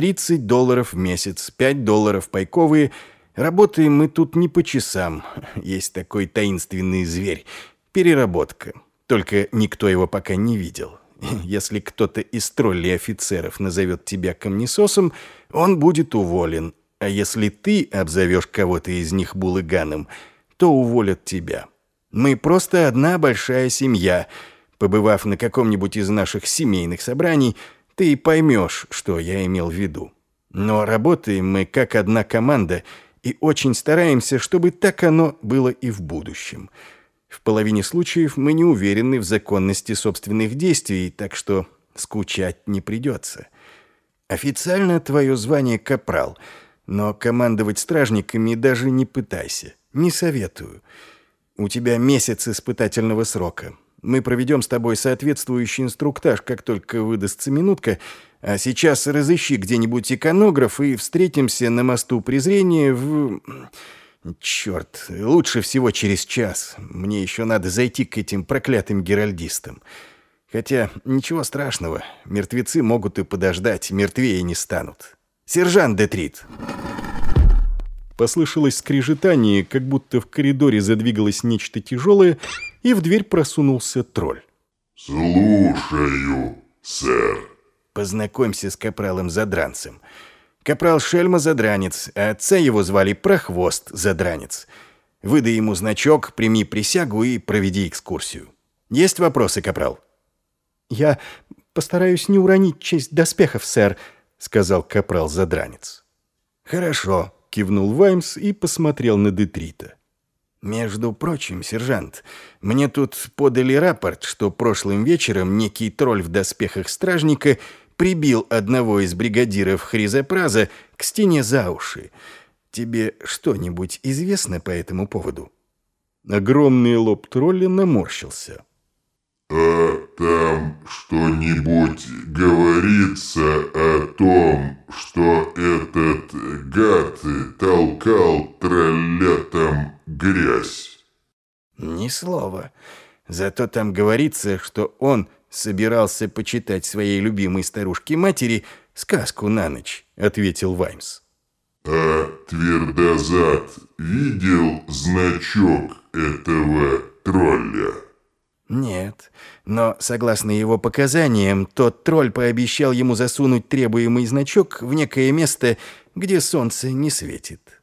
30 долларов в месяц, 5 долларов пайковые. Работаем мы тут не по часам. Есть такой таинственный зверь. Переработка. Только никто его пока не видел. Если кто-то из троллей офицеров назовет тебя камнесосом, он будет уволен. А если ты обзовешь кого-то из них булыганом, то уволят тебя. Мы просто одна большая семья. Побывав на каком-нибудь из наших семейных собраний, ты поймешь, что я имел в виду. Но работаем мы как одна команда и очень стараемся, чтобы так оно было и в будущем. В половине случаев мы не уверены в законности собственных действий, так что скучать не придется. Официально твое звание капрал, но командовать стражниками даже не пытайся. Не советую. У тебя месяц испытательного срока. Мы проведем с тобой соответствующий инструктаж, как только выдастся минутка, а сейчас разыщи где-нибудь иконограф и встретимся на мосту презрения в... Черт, лучше всего через час. Мне еще надо зайти к этим проклятым геральдистам. Хотя ничего страшного, мертвецы могут и подождать, мертвее не станут. Сержант Детрит. Послышалось скрежетание, как будто в коридоре задвигалось нечто тяжелое, и в дверь просунулся тролль. «Слушаю, сэр». «Познакомься с капралом-задранцем. Капрал Шельма-задранец, а отца его звали Прохвост-задранец. Выдай ему значок, прими присягу и проведи экскурсию. Есть вопросы, капрал?» «Я постараюсь не уронить честь доспехов, сэр», — сказал капрал-задранец. «Хорошо», кивнул Ваймс и посмотрел на Детрита. «Между прочим, сержант, мне тут подали рапорт, что прошлым вечером некий тролль в доспехах стражника прибил одного из бригадиров Хризопраза к стене за уши. Тебе что-нибудь известно по этому поводу?» Огромный лоб тролля наморщился. «А там что-нибудь говорится о том, что этот гад толкал троллятам грязь?» «Ни слова. Зато там говорится, что он собирался почитать своей любимой старушке-матери сказку на ночь», — ответил Ваймс. «А Твердозад видел значок этого тролля?» Нет, но, согласно его показаниям, тот тролль пообещал ему засунуть требуемый значок в некое место, где солнце не светит.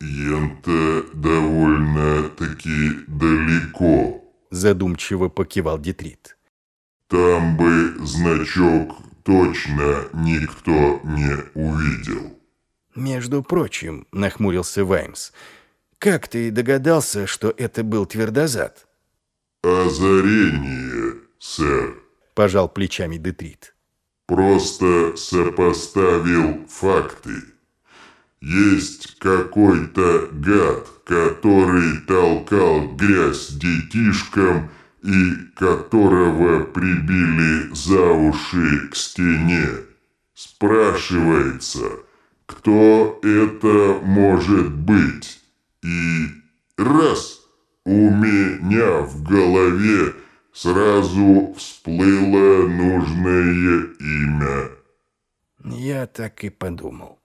«Ента довольно-таки далеко», — задумчиво покивал Детрит. «Там бы значок точно никто не увидел». «Между прочим», — нахмурился Ваймс, — «как ты догадался, что это был твердозад?» «Озарение, сэр», – пожал плечами Детрит. «Просто сопоставил факты. Есть какой-то гад, который толкал грязь детишкам и которого прибили за уши к стене. Спрашивается, кто это может быть? И раз – у меня в голове сразу всплыло нужное имя. Я так и подумал.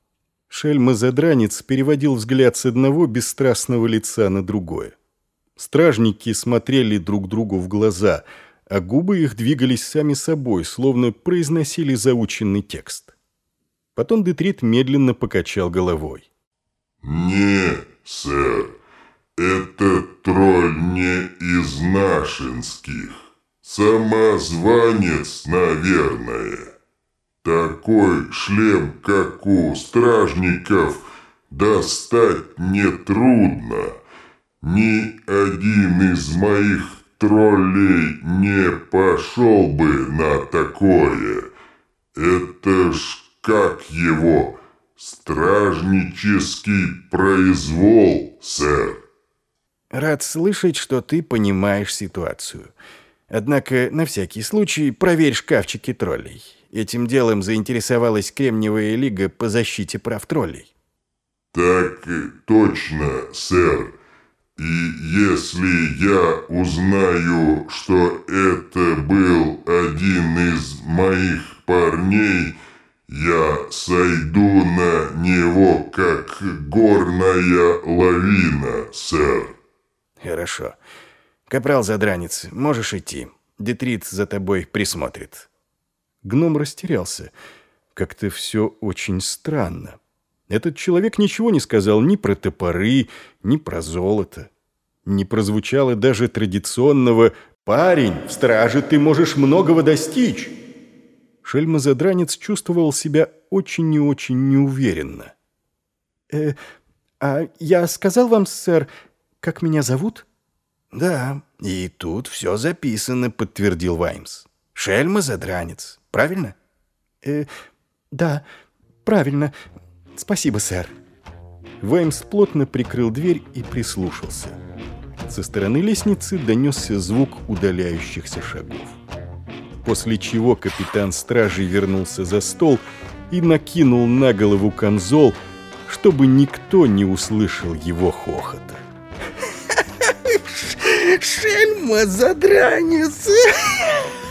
Шельма-задранец переводил взгляд с одного бесстрастного лица на другое. Стражники смотрели друг другу в глаза, а губы их двигались сами собой, словно произносили заученный текст. Потом Детрит медленно покачал головой. «Не, сэр, этот тролль не из нашинских. Самозванец, наверное. Такой шлем, как у стражников, достать нетрудно. Ни один из моих троллей не пошел бы на такое. Это ж как его, стражнический произвол, сэр. Рад слышать, что ты понимаешь ситуацию. Однако, на всякий случай, проверь шкафчики троллей. Этим делом заинтересовалась Кремниевая лига по защите прав троллей. Так точно, сэр. И если я узнаю, что это был один из моих парней, я сойду на него, как горная лавина, сэр. Хорошо. Капрал Задранец, можешь идти. Детрит за тобой присмотрит. Гном растерялся. Как-то все очень странно. Этот человек ничего не сказал ни про топоры, ни про золото. Не прозвучало даже традиционного «Парень, в страже ты можешь многого достичь!» Шельмозадранец чувствовал себя очень и очень неуверенно. «Э, «А я сказал вам, сэр, как меня зовут?» «Да, и тут все записано», — подтвердил Ваймс. «Шельмозадранец, правильно?» «Э, да, правильно. Спасибо, сэр». Ваймс плотно прикрыл дверь и прислушался. Со стороны лестницы донесся звук удаляющихся шагов после чего капитан стражей вернулся за стол и накинул на голову камзол, чтобы никто не услышал его хохота. «Шельма, задранец!»